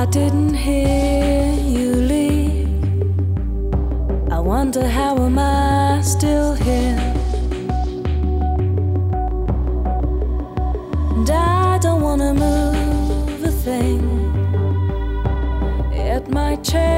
I didn't hear you leave. I wonder how am I still here? And I don't wanna move a thing. It might change.